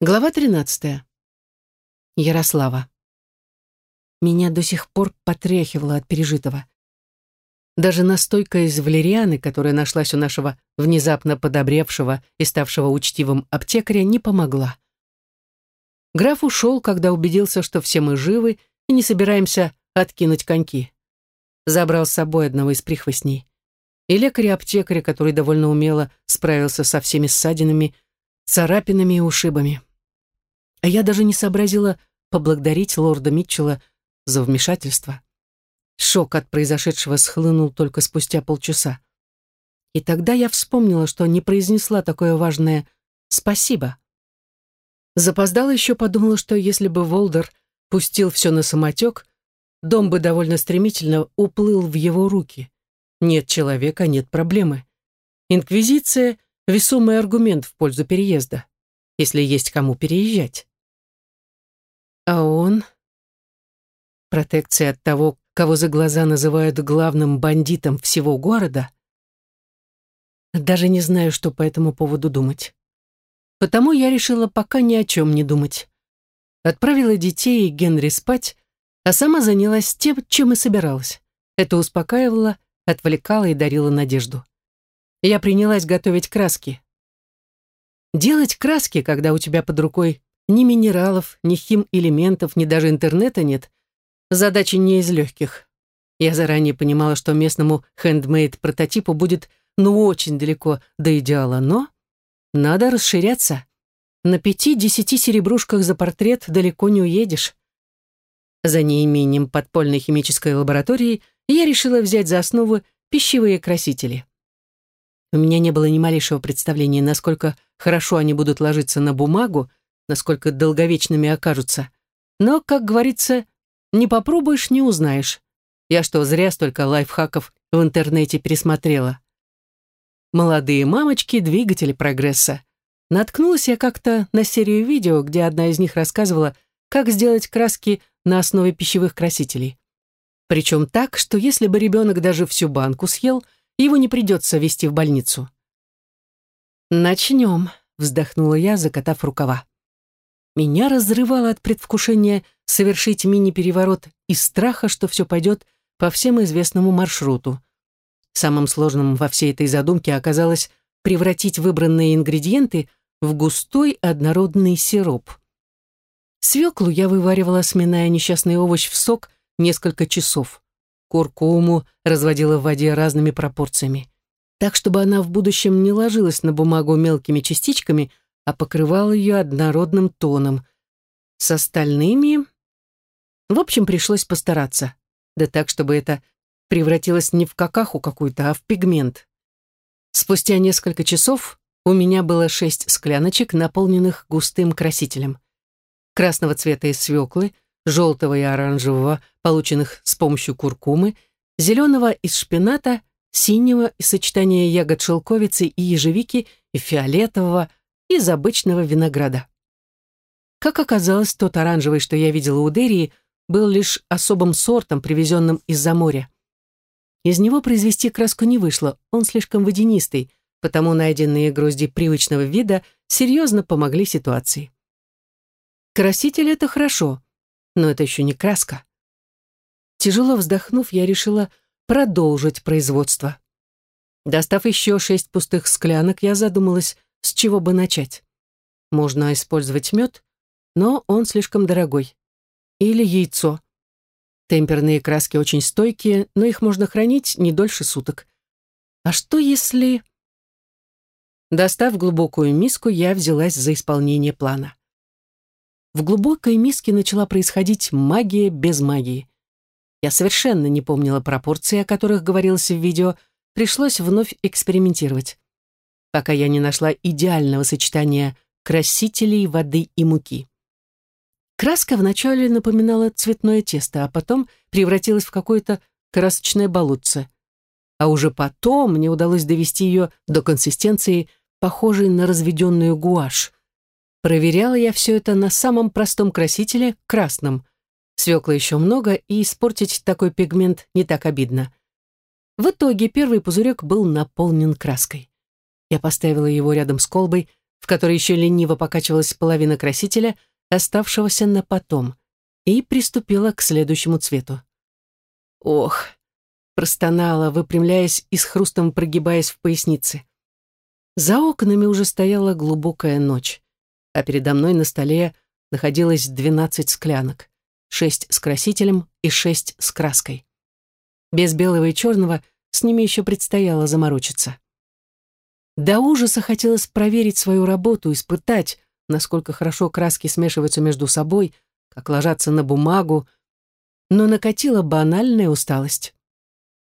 Глава 13. Ярослава. Меня до сих пор потряхивало от пережитого. Даже настойка из валерианы, которая нашлась у нашего внезапно подобревшего и ставшего учтивым аптекаря, не помогла. Граф ушел, когда убедился, что все мы живы и не собираемся откинуть коньки. Забрал с собой одного из прихвостней. И лекаря-аптекаря, который довольно умело справился со всеми ссадинами, царапинами и ушибами. А я даже не сообразила поблагодарить лорда Митчелла за вмешательство. Шок от произошедшего схлынул только спустя полчаса. И тогда я вспомнила, что не произнесла такое важное «спасибо». Запоздала еще подумала, что если бы Волдер пустил все на самотек, дом бы довольно стремительно уплыл в его руки. Нет человека, нет проблемы. Инквизиция — весомый аргумент в пользу переезда, если есть кому переезжать. А он? Протекция от того, кого за глаза называют главным бандитом всего города? Даже не знаю, что по этому поводу думать. Потому я решила пока ни о чем не думать. Отправила детей и Генри спать, а сама занялась тем, чем и собиралась. Это успокаивало, отвлекало и дарило надежду. Я принялась готовить краски. Делать краски, когда у тебя под рукой ни минералов, ни хим-элементов, ни даже интернета нет. Задача не из легких. Я заранее понимала, что местному хендмейд-прототипу будет ну очень далеко до идеала, но надо расширяться. На пяти-десяти серебрушках за портрет далеко не уедешь. За неимением подпольной химической лаборатории я решила взять за основу пищевые красители. У меня не было ни малейшего представления, насколько хорошо они будут ложиться на бумагу, насколько долговечными окажутся. Но, как говорится, не попробуешь, не узнаешь. Я что, зря столько лайфхаков в интернете пересмотрела? Молодые мамочки — двигатели прогресса. Наткнулась я как-то на серию видео, где одна из них рассказывала, как сделать краски на основе пищевых красителей. Причем так, что если бы ребенок даже всю банку съел, его не придется везти в больницу. «Начнем», — вздохнула я, закатав рукава. Меня разрывало от предвкушения совершить мини-переворот из страха, что все пойдет по всем известному маршруту. Самым сложным во всей этой задумке оказалось превратить выбранные ингредиенты в густой однородный сироп. Свеклу я вываривала, сминая несчастный овощ в сок несколько часов. Куркуму разводила в воде разными пропорциями. Так, чтобы она в будущем не ложилась на бумагу мелкими частичками, а покрывал ее однородным тоном. С остальными... В общем, пришлось постараться. Да так, чтобы это превратилось не в какаху какую-то, а в пигмент. Спустя несколько часов у меня было шесть скляночек, наполненных густым красителем. Красного цвета из свеклы, желтого и оранжевого, полученных с помощью куркумы, зеленого из шпината, синего из сочетания ягод шелковицы и ежевики и фиолетового, из обычного винограда. Как оказалось, тот оранжевый, что я видела у Дерии, был лишь особым сортом, привезенным из-за моря. Из него произвести краску не вышло, он слишком водянистый, потому найденные грозди привычного вида серьезно помогли ситуации. Краситель — это хорошо, но это еще не краска. Тяжело вздохнув, я решила продолжить производство. Достав еще шесть пустых склянок, я задумалась, с чего бы начать? Можно использовать мед, но он слишком дорогой. Или яйцо. Темперные краски очень стойкие, но их можно хранить не дольше суток. А что если... Достав глубокую миску, я взялась за исполнение плана. В глубокой миске начала происходить магия без магии. Я совершенно не помнила пропорции, о которых говорилось в видео, пришлось вновь экспериментировать пока я не нашла идеального сочетания красителей, воды и муки. Краска вначале напоминала цветное тесто, а потом превратилась в какое-то красочное болотце. А уже потом мне удалось довести ее до консистенции, похожей на разведенную гуашь. Проверяла я все это на самом простом красителе, красном. Свекла еще много, и испортить такой пигмент не так обидно. В итоге первый пузырек был наполнен краской. Я поставила его рядом с колбой, в которой еще лениво покачивалась половина красителя, оставшегося на потом, и приступила к следующему цвету. Ох, простонала, выпрямляясь и с хрустом прогибаясь в пояснице. За окнами уже стояла глубокая ночь, а передо мной на столе находилось двенадцать склянок, шесть с красителем и шесть с краской. Без белого и черного с ними еще предстояло заморочиться. До ужаса хотелось проверить свою работу, испытать, насколько хорошо краски смешиваются между собой, как ложатся на бумагу, но накатила банальная усталость.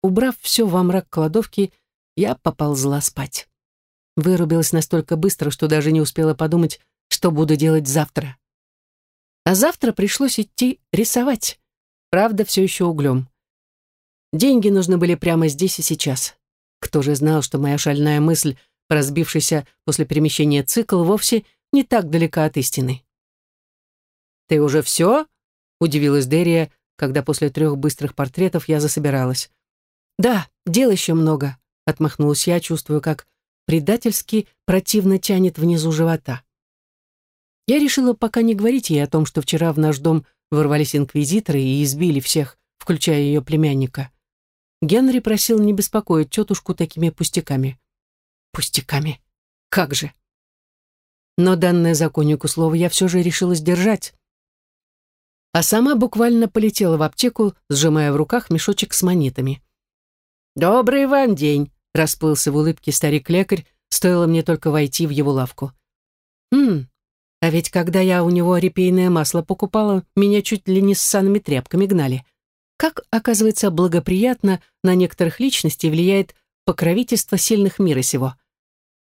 Убрав все во мрак кладовки, я поползла спать. Вырубилась настолько быстро, что даже не успела подумать, что буду делать завтра. А завтра пришлось идти рисовать. Правда, все еще углем. Деньги нужны были прямо здесь и сейчас. Кто же знал, что моя шальная мысль, разбившийся после перемещения цикл, вовсе не так далека от истины. «Ты уже все?» — удивилась Дерия, когда после трех быстрых портретов я засобиралась. «Да, дел еще много», — отмахнулась я, чувствую, как предательски противно тянет внизу живота. Я решила пока не говорить ей о том, что вчера в наш дом ворвались инквизиторы и избили всех, включая ее племянника. Генри просил не беспокоить тетушку такими пустяками. Пустяками. Как же. Но данное законнику слово я все же решила сдержать. А сама буквально полетела в аптеку, сжимая в руках мешочек с монетами. «Добрый вам день!» — расплылся в улыбке старик-лекарь, стоило мне только войти в его лавку. «Хм, а ведь когда я у него репейное масло покупала, меня чуть ли не с санными тряпками гнали. Как, оказывается, благоприятно на некоторых личностей влияет покровительство сильных мира сего.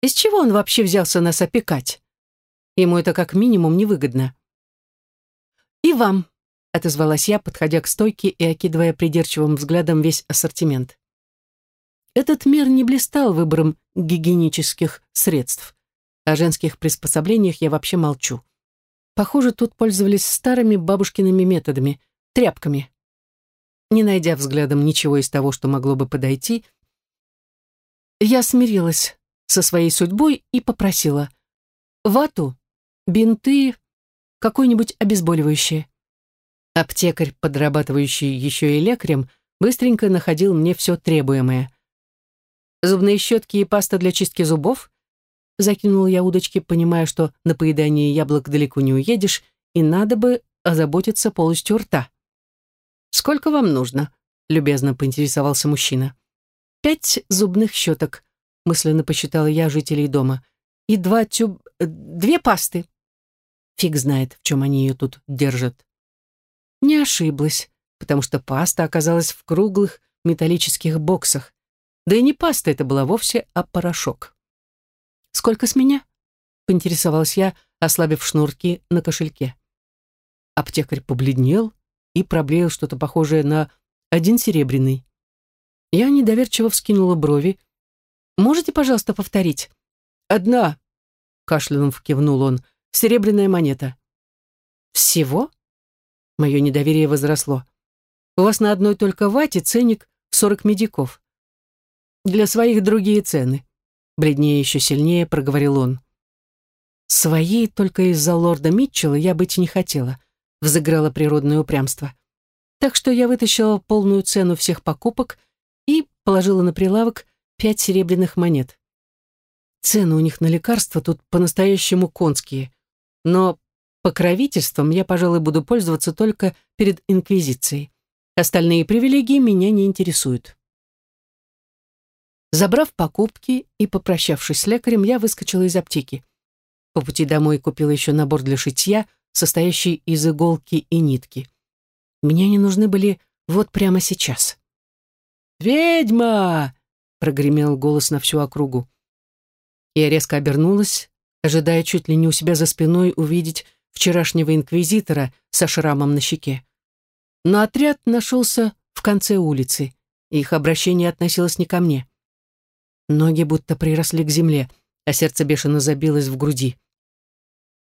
Из чего он вообще взялся нас опекать? Ему это как минимум невыгодно. «И вам», — отозвалась я, подходя к стойке и окидывая придирчивым взглядом весь ассортимент. Этот мир не блистал выбором гигиенических средств. О женских приспособлениях я вообще молчу. Похоже, тут пользовались старыми бабушкиными методами, тряпками. Не найдя взглядом ничего из того, что могло бы подойти, я смирилась со своей судьбой и попросила вату, бинты, какое-нибудь обезболивающее. Аптекарь, подрабатывающий еще и лекарем, быстренько находил мне все требуемое. Зубные щетки и паста для чистки зубов, Закинул я удочки, понимая, что на поедание яблок далеко не уедешь, и надо бы озаботиться полностью рта. «Сколько вам нужно?» — любезно поинтересовался мужчина. «Пять зубных щеток», — мысленно посчитала я жителей дома. «И два тюб... две пасты». Фиг знает, в чем они ее тут держат. Не ошиблась, потому что паста оказалась в круглых металлических боксах. Да и не паста это была вовсе, а порошок. «Сколько с меня?» — поинтересовалась я, ослабив шнурки на кошельке. Аптекарь побледнел и проблеял что-то похожее на один серебряный. Я недоверчиво вскинула брови. «Можете, пожалуйста, повторить?» «Одна», — кашлянув кивнул он, — «серебряная монета». «Всего?» Мое недоверие возросло. «У вас на одной только вате ценник в сорок медиков. Для своих другие цены бледнее еще сильнее проговорил он. Своей только из-за лорда Митчелла я быть не хотела, взыграло природное упрямство. Так что я вытащила полную цену всех покупок и положила на прилавок пять серебряных монет. Цены у них на лекарства тут по-настоящему конские, но покровительством я, пожалуй, буду пользоваться только перед Инквизицией. Остальные привилегии меня не интересуют. Забрав покупки и попрощавшись с лекарем, я выскочила из аптеки. По пути домой купила еще набор для шитья, состоящий из иголки и нитки. Мне не нужны были вот прямо сейчас. «Ведьма!» — прогремел голос на всю округу. Я резко обернулась, ожидая чуть ли не у себя за спиной увидеть вчерашнего инквизитора со шрамом на щеке. Но отряд нашелся в конце улицы, и их обращение относилось не ко мне. Ноги будто приросли к земле, а сердце бешено забилось в груди.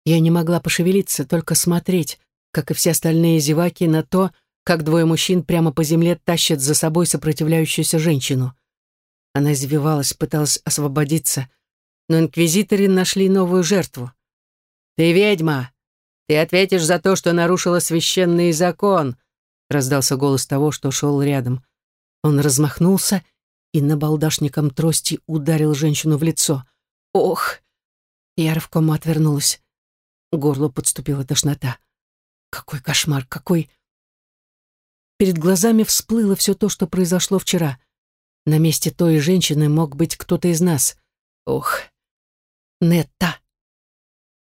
Я не могла пошевелиться, только смотреть, как и все остальные зеваки, на то, как двое мужчин прямо по земле тащат за собой сопротивляющуюся женщину. Она извивалась, пыталась освободиться. но инквизиторы нашли новую жертву. «Ты ведьма! Ты ответишь за то, что нарушила священный закон!» раздался голос того, что шел рядом. Он размахнулся и набалдашником трости ударил женщину в лицо. «Ох!» Я рывком отвернулась. Горло подступила тошнота. «Какой кошмар! Какой...» Перед глазами всплыло все то, что произошло вчера. На месте той женщины мог быть кто-то из нас. Ох, Нетта.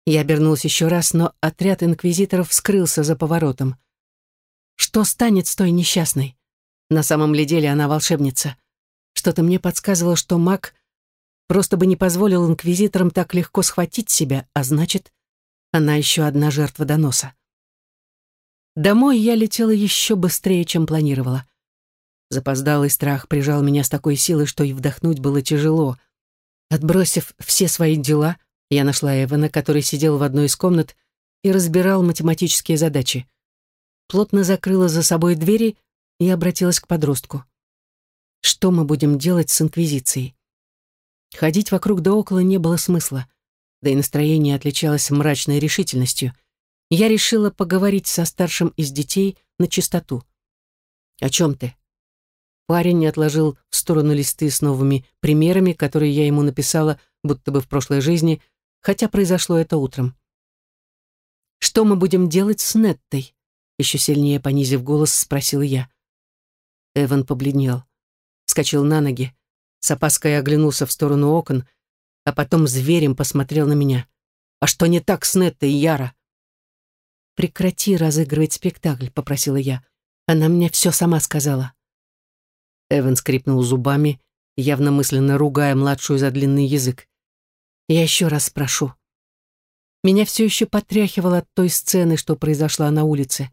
Я обернулась еще раз, но отряд инквизиторов скрылся за поворотом. Что станет с той несчастной? На самом ли деле она волшебница? Что-то мне подсказывало, что маг просто бы не позволил инквизиторам так легко схватить себя, а значит, она еще одна жертва доноса. Домой я летела еще быстрее, чем планировала. Запоздалый страх прижал меня с такой силой, что и вдохнуть было тяжело. Отбросив все свои дела, я нашла Эвана, который сидел в одной из комнат и разбирал математические задачи. Плотно закрыла за собой двери и обратилась к подростку. Что мы будем делать с Инквизицией? Ходить вокруг да около не было смысла, да и настроение отличалось мрачной решительностью. Я решила поговорить со старшим из детей на чистоту. «О чем ты?» Парень отложил в сторону листы с новыми примерами, которые я ему написала, будто бы в прошлой жизни, хотя произошло это утром. «Что мы будем делать с Неттой?» Еще сильнее понизив голос, спросила я. Эван побледнел, вскочил на ноги, с опаской оглянулся в сторону окон, а потом зверем посмотрел на меня. «А что не так с Неттой, Яра?» «Прекрати разыгрывать спектакль», — попросила я. «Она мне все сама сказала». Эван скрипнул зубами, явно мысленно ругая младшую за длинный язык. «Я еще раз спрошу». Меня все еще потряхивало от той сцены, что произошла на улице.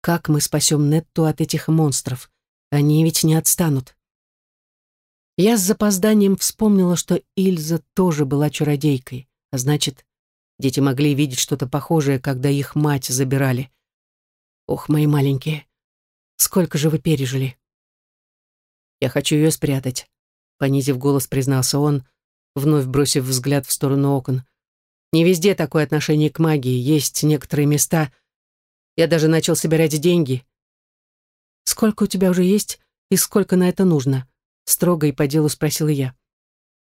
Как мы спасем Нетту от этих монстров? Они ведь не отстанут. Я с запозданием вспомнила, что Ильза тоже была чародейкой, а значит, дети могли видеть что-то похожее, когда их мать забирали. Ох, мои маленькие, сколько же вы пережили. Я хочу ее спрятать», — понизив голос, признался он, вновь бросив взгляд в сторону окон. «Не везде такое отношение к магии. Есть некоторые места. Я даже начал собирать деньги». «Сколько у тебя уже есть и сколько на это нужно?» — строго и по делу спросила я.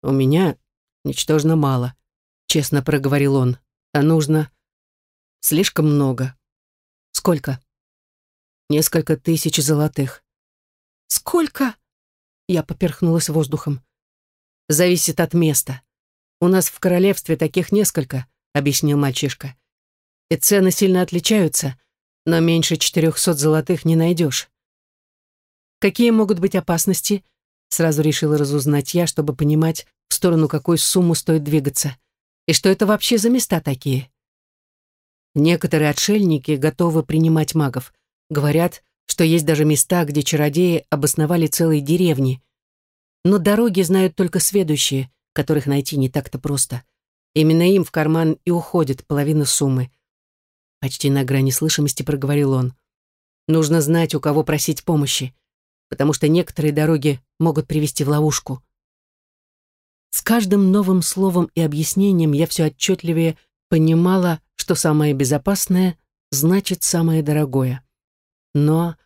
«У меня ничтожно мало», — честно проговорил он. «А нужно слишком много». «Сколько?» «Несколько тысяч золотых». «Сколько?» Я поперхнулась воздухом. «Зависит от места. У нас в королевстве таких несколько», — объяснил мальчишка. «И цены сильно отличаются, но меньше четырехсот золотых не найдешь». «Какие могут быть опасности?» Сразу решила разузнать я, чтобы понимать, в сторону какой сумму стоит двигаться. И что это вообще за места такие? Некоторые отшельники готовы принимать магов. Говорят, что есть даже места, где чародеи обосновали целые деревни. Но дороги знают только сведущие, которых найти не так-то просто. Именно им в карман и уходит половина суммы. Почти на грани слышимости проговорил он. Нужно знать, у кого просить помощи, потому что некоторые дороги могут привести в ловушку. С каждым новым словом и объяснением я все отчетливее понимала, что самое безопасное значит самое дорогое. Но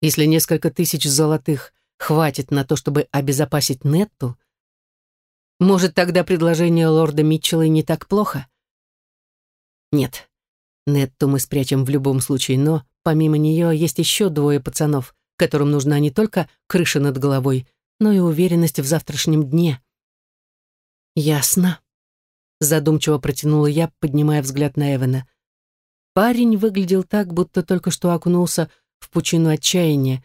если несколько тысяч золотых хватит на то, чтобы обезопасить Нетту, может, тогда предложение лорда Митчелла не так плохо? Нет, Нетту мы спрячем в любом случае, но помимо нее есть еще двое пацанов, которым нужна не только крыша над головой, но и уверенность в завтрашнем дне. Ясно. Задумчиво протянула я, поднимая взгляд на Эвана. Парень выглядел так, будто только что окунулся в пучину отчаяния,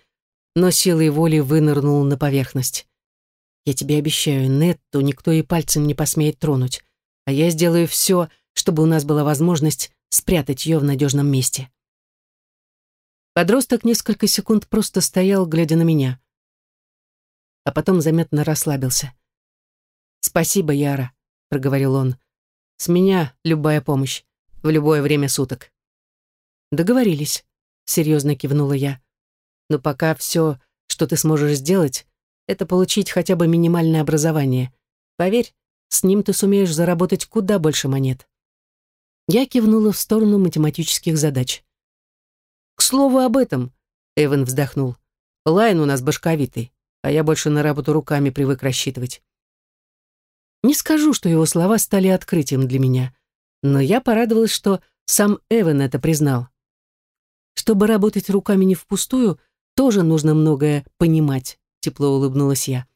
но силой воли вынырнул на поверхность. «Я тебе обещаю, Нетту никто и пальцем не посмеет тронуть, а я сделаю все, чтобы у нас была возможность спрятать ее в надежном месте». Подросток несколько секунд просто стоял, глядя на меня, а потом заметно расслабился. «Спасибо, Яра», — проговорил он. «С меня любая помощь, в любое время суток». «Договорились», — серьезно кивнула я. «Но пока все, что ты сможешь сделать, это получить хотя бы минимальное образование. Поверь, С ним ты сумеешь заработать куда больше монет. Я кивнула в сторону математических задач. «К слову об этом», — Эван вздохнул. «Лайн у нас башковитый, а я больше на работу руками привык рассчитывать». Не скажу, что его слова стали открытием для меня, но я порадовалась, что сам Эван это признал. Чтобы работать руками не впустую, тоже нужно многое понимать, тепло улыбнулась я.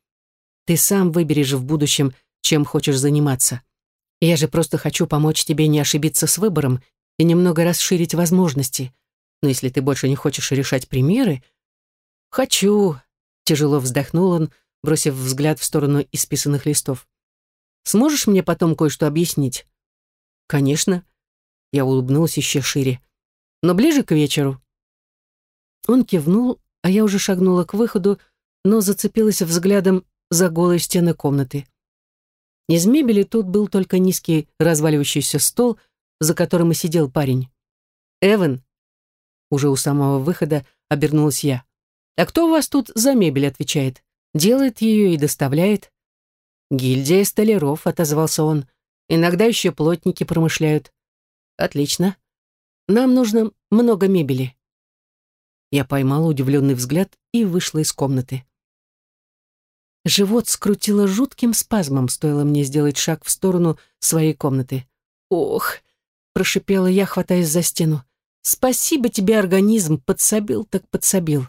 Ты сам выберешь в будущем, чем хочешь заниматься. Я же просто хочу помочь тебе не ошибиться с выбором и немного расширить возможности. Но если ты больше не хочешь решать примеры... Хочу, тяжело вздохнул он, бросив взгляд в сторону исписанных листов. Сможешь мне потом кое-что объяснить? Конечно. Я улыбнулась еще шире. Но ближе к вечеру. Он кивнул, а я уже шагнула к выходу, но зацепилась взглядом за голые стены комнаты. Из мебели тут был только низкий разваливающийся стол, за которым и сидел парень. «Эван!» Уже у самого выхода обернулась я. «А кто у вас тут за мебель отвечает? Делает ее и доставляет?» «Гильдия столяров», — отозвался он. «Иногда еще плотники промышляют». «Отлично. Нам нужно много мебели». Я поймала удивленный взгляд и вышла из комнаты. Живот скрутило жутким спазмом, стоило мне сделать шаг в сторону своей комнаты. «Ох!» — прошипела я, хватаясь за стену. «Спасибо тебе, организм, подсобил так подсобил».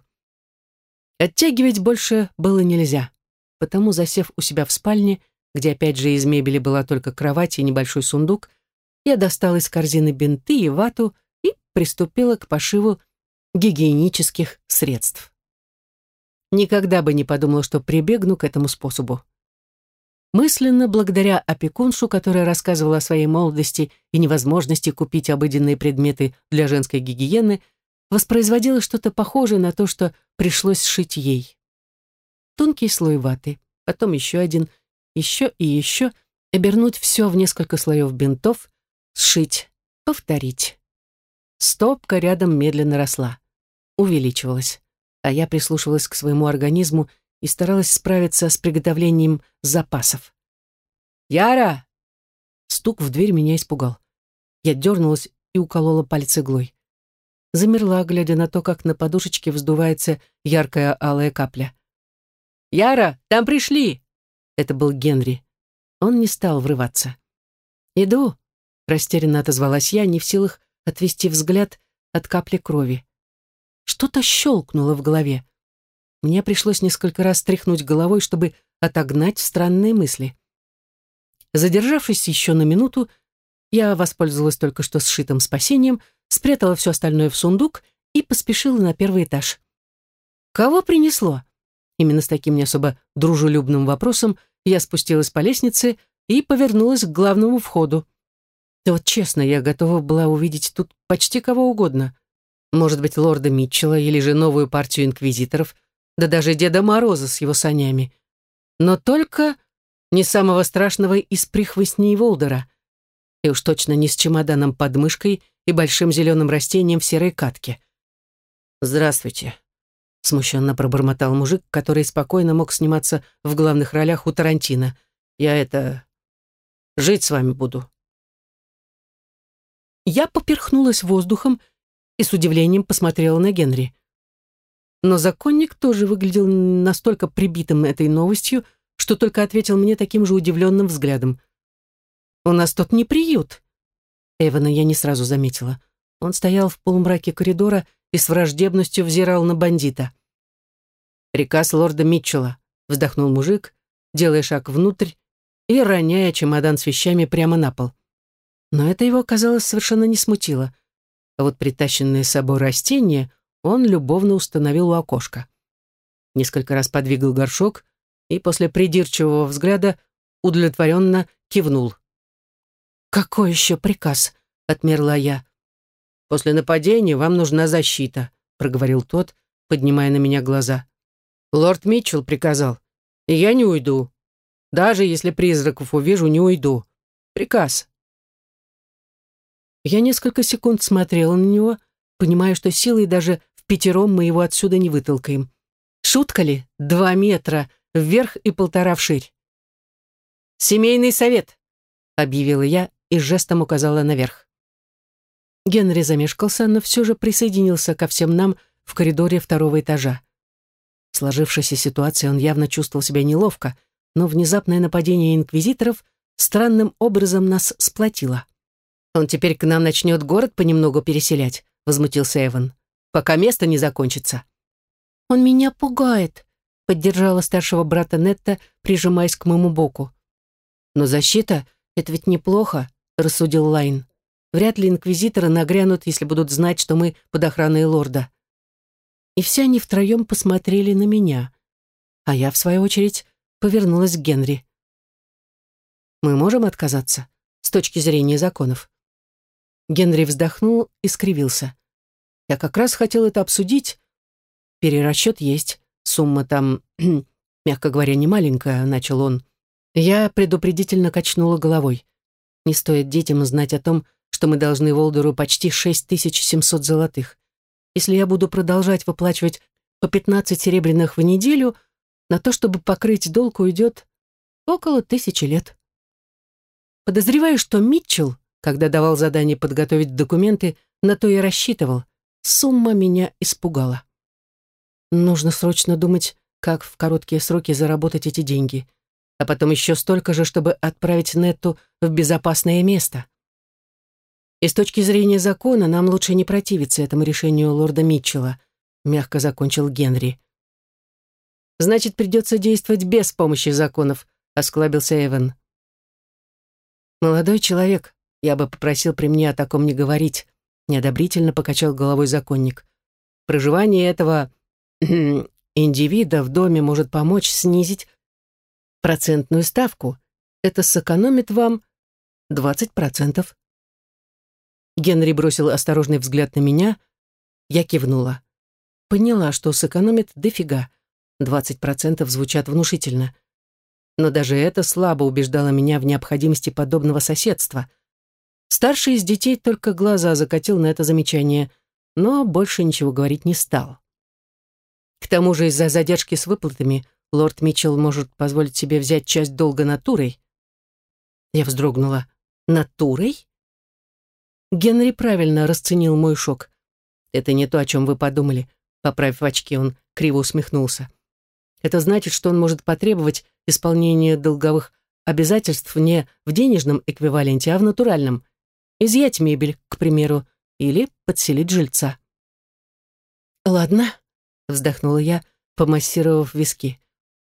Оттягивать больше было нельзя потому, засев у себя в спальне, где опять же из мебели была только кровать и небольшой сундук, я достала из корзины бинты и вату приступила к пошиву гигиенических средств. Никогда бы не подумала, что прибегну к этому способу. Мысленно, благодаря опекуншу, которая рассказывала о своей молодости и невозможности купить обыденные предметы для женской гигиены, воспроизводила что-то похожее на то, что пришлось сшить ей тонкий слой ваты, потом еще один, еще и еще, обернуть все в несколько слоев бинтов, сшить, повторить. Стопка рядом медленно росла, увеличивалась, а я прислушивалась к своему организму и старалась справиться с приготовлением запасов. «Яра!» Стук в дверь меня испугал. Я дернулась и уколола палец иглой. Замерла, глядя на то, как на подушечке вздувается яркая алая капля. «Яра, там пришли!» Это был Генри. Он не стал врываться. «Иду», — растерянно отозвалась я, не в силах отвести взгляд от капли крови. Что-то щелкнуло в голове. Мне пришлось несколько раз тряхнуть головой, чтобы отогнать странные мысли. Задержавшись еще на минуту, я воспользовалась только что сшитым спасением, спрятала все остальное в сундук и поспешила на первый этаж. «Кого принесло?» Именно с таким не особо дружелюбным вопросом я спустилась по лестнице и повернулась к главному входу. Да вот честно, я готова была увидеть тут почти кого угодно. Может быть, лорда Митчелла или же новую партию инквизиторов, да даже Деда Мороза с его санями. Но только не самого страшного из прихвостней Волдера. И уж точно не с чемоданом под мышкой и большим зеленым растением в серой катке. «Здравствуйте», смущенно пробормотал мужик, который спокойно мог сниматься в главных ролях у Тарантино. «Я это... жить с вами буду». Я поперхнулась воздухом и с удивлением посмотрела на Генри. Но законник тоже выглядел настолько прибитым этой новостью, что только ответил мне таким же удивленным взглядом. «У нас тут не приют». Эвана я не сразу заметила. Он стоял в полумраке коридора и с враждебностью взирал на бандита. «Приказ лорда Митчелла», — вздохнул мужик, делая шаг внутрь и роняя чемодан с вещами прямо на пол. Но это его, казалось, совершенно не смутило. А вот притащенное с собой растение он любовно установил у окошка. Несколько раз подвигал горшок и после придирчивого взгляда удовлетворенно кивнул. «Какой еще приказ?» — отмерла я. «После нападения вам нужна защита», — проговорил тот, поднимая на меня глаза. Лорд Митчелл приказал. Я не уйду. Даже если призраков увижу, не уйду. Приказ. Я несколько секунд смотрела на него, понимая, что силой даже в пятером мы его отсюда не вытолкаем. Шутка ли? Два метра, вверх и полтора вширь. «Семейный совет», — объявила я и жестом указала наверх. Генри замешкался, но все же присоединился ко всем нам в коридоре второго этажа. В сложившейся ситуации он явно чувствовал себя неловко, но внезапное нападение инквизиторов странным образом нас сплотило. «Он теперь к нам начнет город понемногу переселять», — возмутился Эван, «пока место не закончится». «Он меня пугает», — поддержала старшего брата Нетта, прижимаясь к моему боку. «Но защита — это ведь неплохо», — рассудил Лайн. «Вряд ли инквизиторы нагрянут, если будут знать, что мы под охраной лорда». И все они втроем посмотрели на меня. А я, в свою очередь, повернулась к Генри. «Мы можем отказаться с точки зрения законов?» Генри вздохнул и скривился. «Я как раз хотел это обсудить. Перерасчет есть. Сумма там, мягко говоря, не маленькая», — начал он. Я предупредительно качнула головой. Не стоит детям знать о том, что мы должны Волдеру почти 6700 золотых. Если я буду продолжать выплачивать по 15 серебряных в неделю, на то, чтобы покрыть долг, уйдет около тысячи лет. Подозреваю, что Митчелл, когда давал задание подготовить документы, на то и рассчитывал. Сумма меня испугала. Нужно срочно думать, как в короткие сроки заработать эти деньги а потом еще столько же, чтобы отправить Нетту в безопасное место. И с точки зрения закона нам лучше не противиться этому решению лорда Митчелла, мягко закончил Генри. Значит, придется действовать без помощи законов, осклабился Эван. Молодой человек, я бы попросил при мне о таком не говорить, неодобрительно покачал головой законник. Проживание этого индивида в доме может помочь снизить процентную ставку. Это сэкономит вам 20%. Генри бросил осторожный взгляд на меня. Я кивнула. Поняла, что сэкономит дофига. 20% звучат внушительно. Но даже это слабо убеждало меня в необходимости подобного соседства. Старший из детей только глаза закатил на это замечание, но больше ничего говорить не стал. К тому же из-за задержки с выплатами лорд Митчелл может позволить себе взять часть долга натурой. Я вздрогнула. Натурой? Генри правильно расценил мой шок. Это не то, о чем вы подумали. Поправив очки, он криво усмехнулся. Это значит, что он может потребовать исполнения долговых обязательств не в денежном эквиваленте, а в натуральном. Изъять мебель, к примеру, или подселить жильца. «Ладно», — вздохнула я, помассировав виски.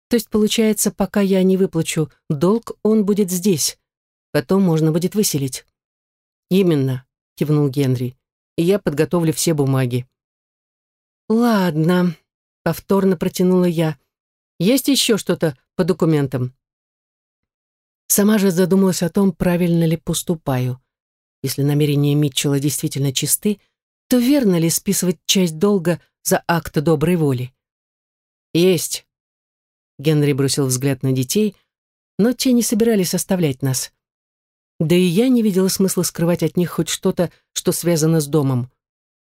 То есть, получается, пока я не выплачу долг, он будет здесь. Потом можно будет выселить. Именно, кивнул Генри. Я подготовлю все бумаги. Ладно, повторно протянула я. Есть еще что-то по документам? Сама же задумалась о том, правильно ли поступаю. Если намерения Митчелла действительно чисты, то верно ли списывать часть долга за акт доброй воли? Есть, Генри бросил взгляд на детей, но те не собирались оставлять нас. Да и я не видела смысла скрывать от них хоть что-то, что связано с домом,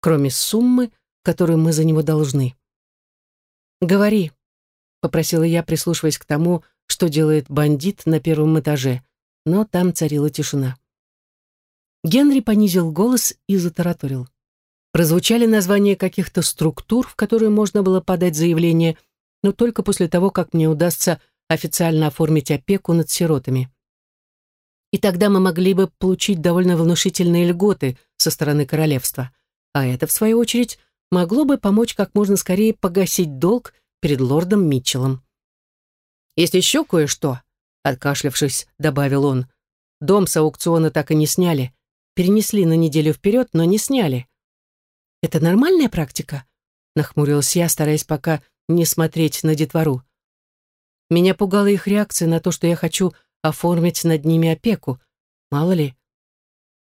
кроме суммы, которую мы за него должны. «Говори», — попросила я, прислушиваясь к тому, что делает бандит на первом этаже, но там царила тишина. Генри понизил голос и затараторил. Прозвучали названия каких-то структур, в которые можно было подать заявление, но только после того, как мне удастся официально оформить опеку над сиротами. И тогда мы могли бы получить довольно внушительные льготы со стороны королевства, а это, в свою очередь, могло бы помочь как можно скорее погасить долг перед лордом Митчеллом. «Есть еще кое-что», — откашлявшись, добавил он. «Дом с аукциона так и не сняли. Перенесли на неделю вперед, но не сняли». «Это нормальная практика?» — нахмурилась я, стараясь пока не смотреть на детвору. Меня пугала их реакция на то, что я хочу оформить над ними опеку. Мало ли.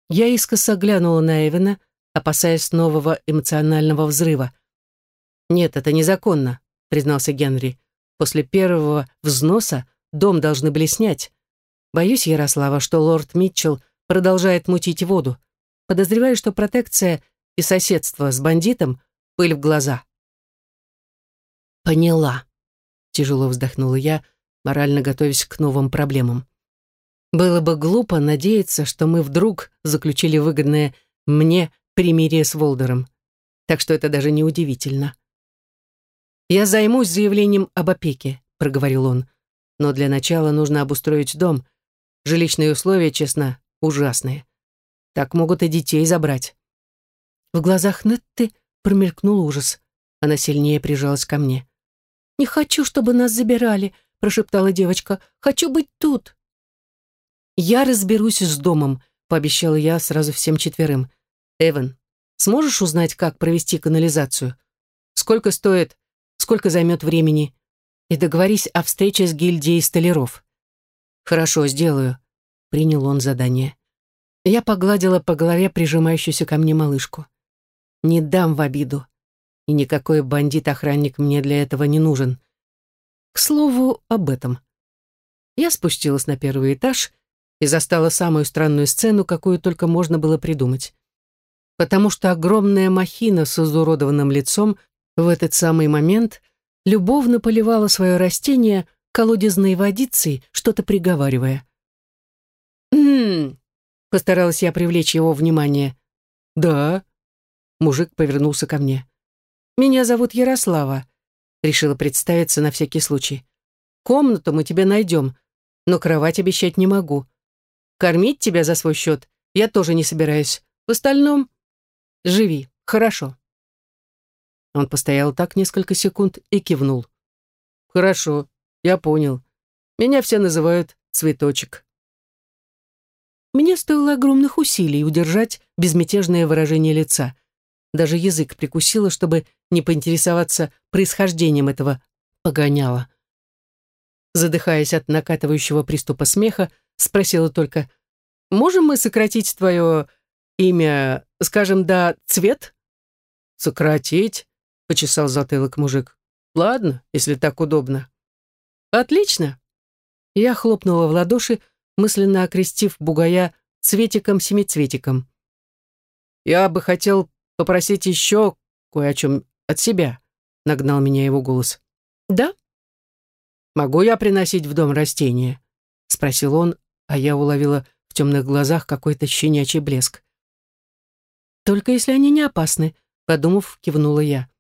Я искоса глянула на Эвена, опасаясь нового эмоционального взрыва. «Нет, это незаконно», — признался Генри. «После первого взноса дом должны были снять. Боюсь, Ярослава, что лорд Митчелл продолжает мутить воду. Подозреваю, что протекция и соседство с бандитом — пыль в глаза». «Поняла», — тяжело вздохнула я, морально готовясь к новым проблемам. Было бы глупо надеяться, что мы вдруг заключили выгодное мне примирие с Волдером. Так что это даже не удивительно. «Я займусь заявлением об опеке», — проговорил он. «Но для начала нужно обустроить дом. Жилищные условия, честно, ужасные. Так могут и детей забрать». В глазах Нетты промелькнул ужас. Она сильнее прижалась ко мне. «Не хочу, чтобы нас забирали», — прошептала девочка. «Хочу быть тут». «Я разберусь с домом», — пообещала я сразу всем четверым. «Эван, сможешь узнать, как провести канализацию? Сколько стоит сколько займет времени, и договорись о встрече с гильдией столяров. Хорошо, сделаю, принял он задание. Я погладила по голове прижимающуюся ко мне малышку. Не дам в обиду. И никакой бандит-охранник мне для этого не нужен. К слову, об этом. Я спустилась на первый этаж и застала самую странную сцену, какую только можно было придумать. Потому что огромная махина с изуродованным лицом в этот самый момент любовно поливала свое растение колодезной водицей, что-то приговаривая. «М-м-м», постаралась я привлечь его внимание. «Да», — мужик повернулся ко мне. «Меня зовут Ярослава», — решила представиться на всякий случай. «Комнату мы тебе найдем, но кровать обещать не могу. Кормить тебя за свой счет я тоже не собираюсь. В остальном живи, хорошо». Он постоял так несколько секунд и кивнул. «Хорошо, я понял. Меня все называют Цветочек». Мне стоило огромных усилий удержать безмятежное выражение лица. Даже язык прикусила, чтобы не поинтересоваться происхождением этого погоняла. Задыхаясь от накатывающего приступа смеха, спросила только, «Можем мы сократить твое имя, скажем, до цвет?» «Сократить?» почесал затылок мужик. Ладно, если так удобно. Отлично. Я хлопнула в ладоши, мысленно окрестив бугая цветиком-семицветиком. Я бы хотел попросить еще кое о чем от себя, нагнал меня его голос. Да? Могу я приносить в дом растения? Спросил он, а я уловила в темных глазах какой-то щенячий блеск. Только если они не опасны, подумав, кивнула я.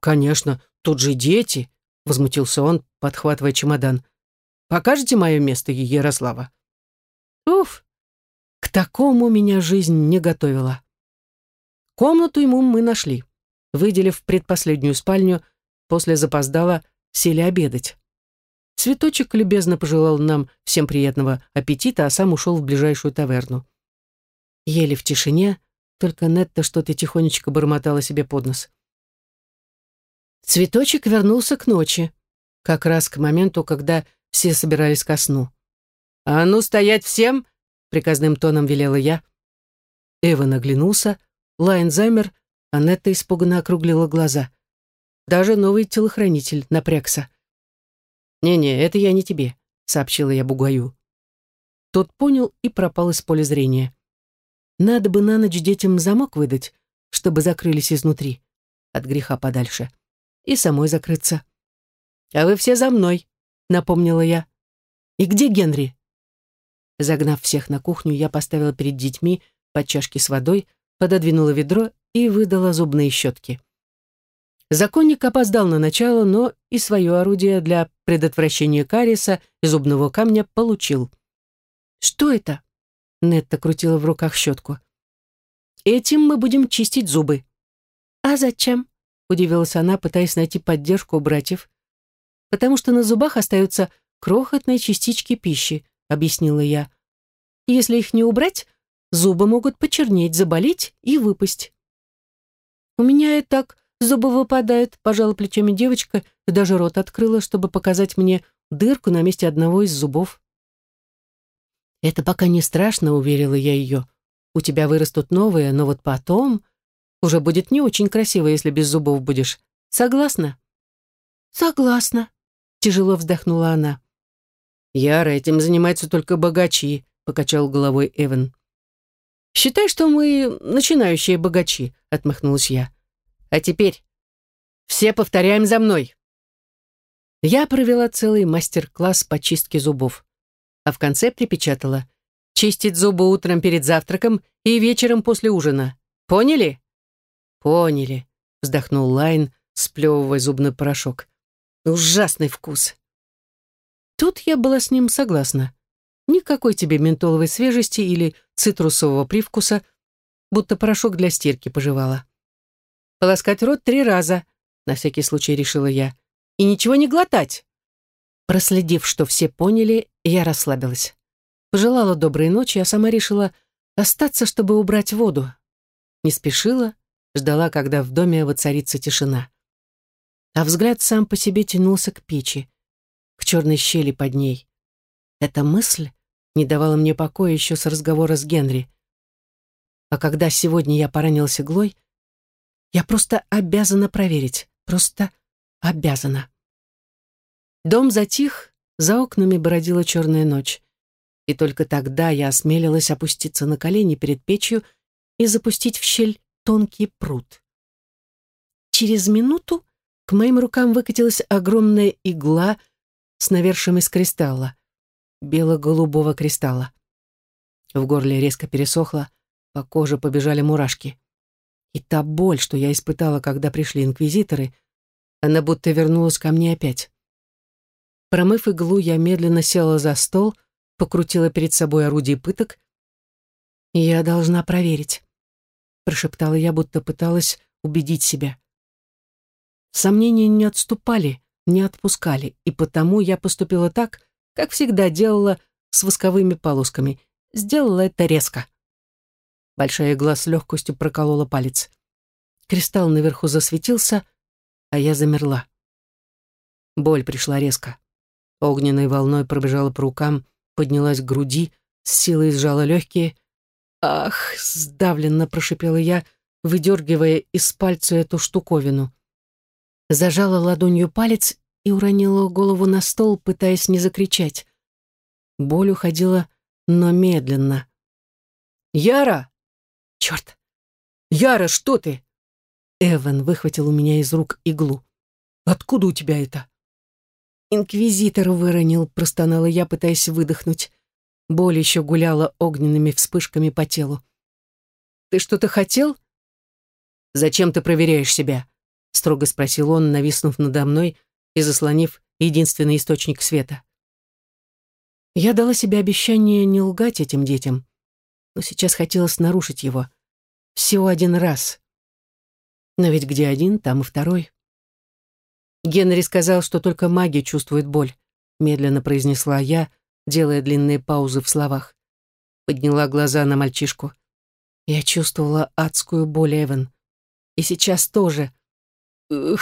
«Конечно, тут же дети», — возмутился он, подхватывая чемодан. «Покажете мое место, Ярослава?» «Уф, к такому меня жизнь не готовила». Комнату ему мы нашли. Выделив предпоследнюю спальню, после запоздала, сели обедать. Цветочек любезно пожелал нам всем приятного аппетита, а сам ушел в ближайшую таверну. Ели в тишине, только Нетта что-то тихонечко бормотала себе под нос. Цветочек вернулся к ночи, как раз к моменту, когда все собирались ко сну. «А ну, стоять всем!» — приказным тоном велела я. Эва наглянулся, Лайн замер, а Нетта испуганно округлила глаза. Даже новый телохранитель напрягся. «Не-не, это я не тебе», — сообщила я Бугаю. Тот понял и пропал из поля зрения. Надо бы на ночь детям замок выдать, чтобы закрылись изнутри, от греха подальше и самой закрыться. «А вы все за мной», — напомнила я. «И где Генри?» Загнав всех на кухню, я поставила перед детьми по чашке с водой, пододвинула ведро и выдала зубные щетки. Законник опоздал на начало, но и свое орудие для предотвращения кариеса и зубного камня получил. «Что это?» — Нетта крутила в руках щетку. «Этим мы будем чистить зубы». «А зачем?» удивилась она, пытаясь найти поддержку у братьев. «Потому что на зубах остаются крохотные частички пищи», — объяснила я. «Если их не убрать, зубы могут почернеть, заболеть и выпасть». «У меня и так зубы выпадают», — пожала плечами девочка и даже рот открыла, чтобы показать мне дырку на месте одного из зубов. «Это пока не страшно», — уверила я ее. «У тебя вырастут новые, но вот потом...» Уже будет не очень красиво, если без зубов будешь. Согласна?» «Согласна», — тяжело вздохнула она. «Яра, этим занимаются только богачи», — покачал головой Эван. «Считай, что мы начинающие богачи», — отмахнулась я. «А теперь все повторяем за мной». Я провела целый мастер-класс по чистке зубов, а в конце припечатала Чистить зубы утром перед завтраком и вечером после ужина. Поняли? Поняли, вздохнул Лайн, сплевывая зубной порошок. Ужасный вкус. Тут я была с ним согласна. Никакой тебе ментоловой свежести или цитрусового привкуса, будто порошок для стирки пожевала. Полоскать рот три раза, на всякий случай решила я, и ничего не глотать. Проследив, что все поняли, я расслабилась. Пожелала доброй ночи, а сама решила остаться, чтобы убрать воду. Не спешила, ждала, когда в доме воцарится тишина. А взгляд сам по себе тянулся к печи, к черной щели под ней. Эта мысль не давала мне покоя еще с разговора с Генри. А когда сегодня я поранилась иглой, я просто обязана проверить, просто обязана. Дом затих, за окнами бродила черная ночь. И только тогда я осмелилась опуститься на колени перед печью и запустить в щель тонкий пруд. Через минуту к моим рукам выкатилась огромная игла с навершием из кристалла, бело-голубого кристалла. В горле резко пересохло, по коже побежали мурашки. И та боль, что я испытала, когда пришли инквизиторы, она будто вернулась ко мне опять. Промыв иглу, я медленно села за стол, покрутила перед собой орудие пыток. «Я должна проверить», — прошептала я, будто пыталась убедить себя. Сомнения не отступали, не отпускали, и потому я поступила так, как всегда делала с восковыми полосками. Сделала это резко. Большая игла с легкостью проколола палец. Кристалл наверху засветился, а я замерла. Боль пришла резко. Огненной волной пробежала по рукам, поднялась к груди, с силой сжала легкие. «Ах!» — сдавленно прошипела я, выдергивая из пальца эту штуковину. Зажала ладонью палец и уронила голову на стол, пытаясь не закричать. Боль уходила, но медленно. «Яра!» «Черт! Яра, что ты?» Эван выхватил у меня из рук иглу. «Откуда у тебя это?» «Инквизитор выронил», — простонала я, пытаясь выдохнуть. Боль еще гуляла огненными вспышками по телу. «Ты что-то хотел?» «Зачем ты проверяешь себя?» — строго спросил он, нависнув надо мной и заслонив единственный источник света. Я дала себе обещание не лгать этим детям, но сейчас хотелось нарушить его. Всего один раз. Но ведь где один, там и второй. Генри сказал, что только маги чувствуют боль, медленно произнесла я, делая длинные паузы в словах. Подняла глаза на мальчишку. Я чувствовала адскую боль, Эван. И сейчас тоже. Ух.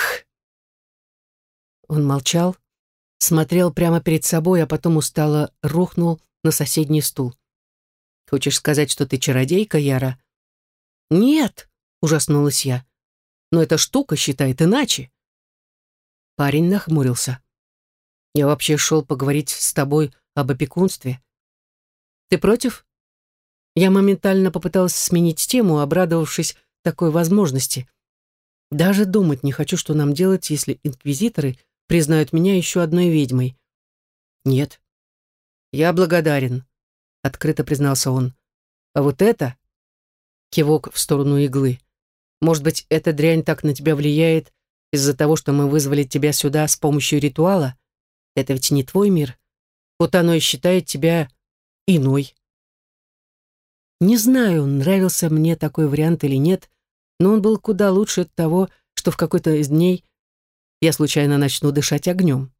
Он молчал, смотрел прямо перед собой, а потом устало рухнул на соседний стул. «Хочешь сказать, что ты чародейка, Яра?» «Нет», — ужаснулась я. «Но эта штука считает иначе». Парень нахмурился. «Я вообще шел поговорить с тобой об опекунстве. Ты против?» Я моментально попыталась сменить тему, обрадовавшись такой возможности. Даже думать не хочу, что нам делать, если инквизиторы признают меня еще одной ведьмой. Нет. Я благодарен, открыто признался он. А вот это... Кивок в сторону иглы. Может быть, эта дрянь так на тебя влияет, из-за того, что мы вызвали тебя сюда с помощью ритуала? Это ведь не твой мир. Вот оно и считает тебя иной. Не знаю, нравился мне такой вариант или нет, но он был куда лучше того, что в какой-то из дней я случайно начну дышать огнем.